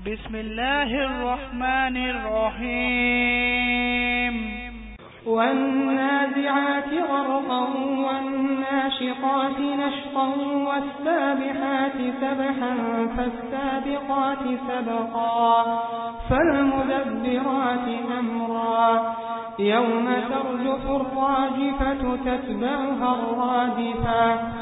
بسم الله الرحمن الرحيم. والنازعات غرقا والناشقات نشقا والسابحات سبحا فالسابقات سبقا فالمدبرات أمرا يوم ترجف الراجفة تتبعها الرادفة